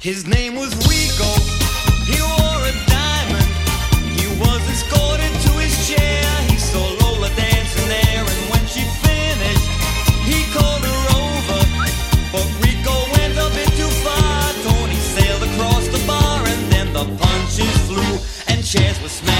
His name was Rico. He wore a diamond. He was escorted to his chair. He saw Lola dancing there, and when she finished, he called her over. But Rico went a bit too far. Tony sailed across the bar, and then the punches flew, and chairs were smashed